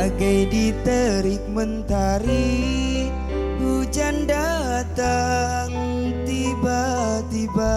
bagai diterik mentari hujan datang tiba-tiba.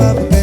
above.